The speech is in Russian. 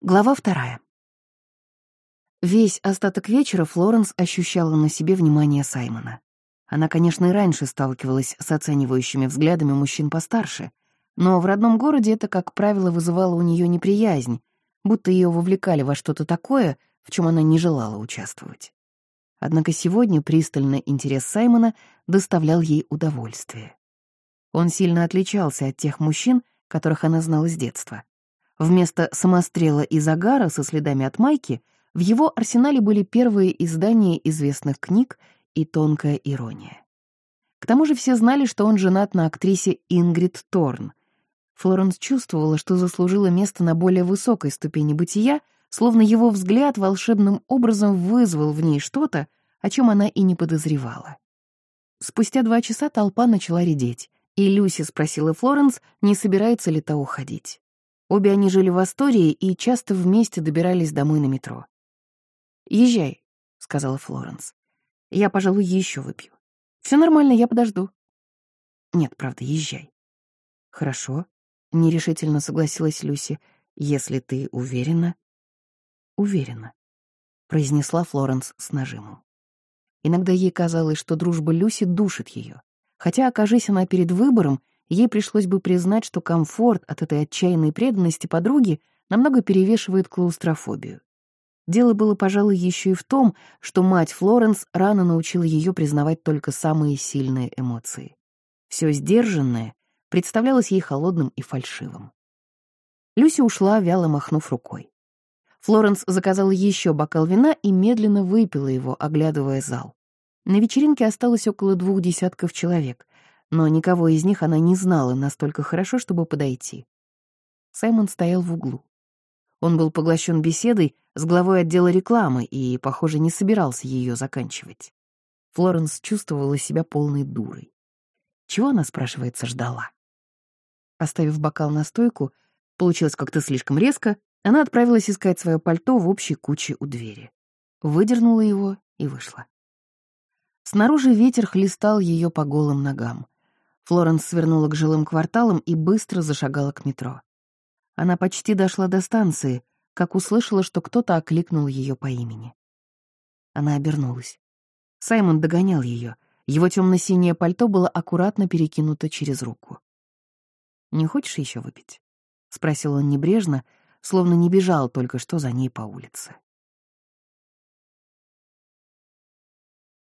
Глава вторая. Весь остаток вечера Флоренс ощущала на себе внимание Саймона. Она, конечно, и раньше сталкивалась с оценивающими взглядами мужчин постарше, но в родном городе это, как правило, вызывало у нее неприязнь, будто ее вовлекали во что-то такое, в чем она не желала участвовать. Однако сегодня пристальный интерес Саймона доставлял ей удовольствие. Он сильно отличался от тех мужчин, которых она знала с детства. Вместо самострела и загара со следами от майки в его арсенале были первые издания известных книг и тонкая ирония. К тому же все знали, что он женат на актрисе Ингрид Торн. Флоренс чувствовала, что заслужила место на более высокой ступени бытия, словно его взгляд волшебным образом вызвал в ней что-то, о чем она и не подозревала. Спустя два часа толпа начала редеть, и Люси спросила Флоренс, не собирается ли та уходить. Обе они жили в Астории и часто вместе добирались домой на метро. «Езжай», — сказала Флоренс. «Я, пожалуй, еще выпью. Все нормально, я подожду». «Нет, правда, езжай». «Хорошо», — нерешительно согласилась Люси, «если ты уверена». «Уверена», — произнесла Флоренс с нажимом. Иногда ей казалось, что дружба Люси душит ее. Хотя, окажись она перед выбором, ей пришлось бы признать, что комфорт от этой отчаянной преданности подруги намного перевешивает клаустрофобию. Дело было, пожалуй, еще и в том, что мать Флоренс рано научила ее признавать только самые сильные эмоции. Все сдержанное представлялось ей холодным и фальшивым. Люси ушла, вяло махнув рукой. Флоренс заказала еще бокал вина и медленно выпила его, оглядывая зал. На вечеринке осталось около двух десятков человек — но никого из них она не знала настолько хорошо, чтобы подойти. Саймон стоял в углу. Он был поглощен беседой с главой отдела рекламы и, похоже, не собирался ее заканчивать. Флоренс чувствовала себя полной дурой. Чего она, спрашивается, ждала? Оставив бокал на стойку, получилось как-то слишком резко, она отправилась искать свое пальто в общей куче у двери. Выдернула его и вышла. Снаружи ветер хлестал ее по голым ногам. Флоренс свернула к жилым кварталам и быстро зашагала к метро. Она почти дошла до станции, как услышала, что кто-то окликнул ее по имени. Она обернулась. Саймон догонял ее. Его темно-синее пальто было аккуратно перекинуто через руку. «Не хочешь еще выпить?» — спросил он небрежно, словно не бежал только что за ней по улице.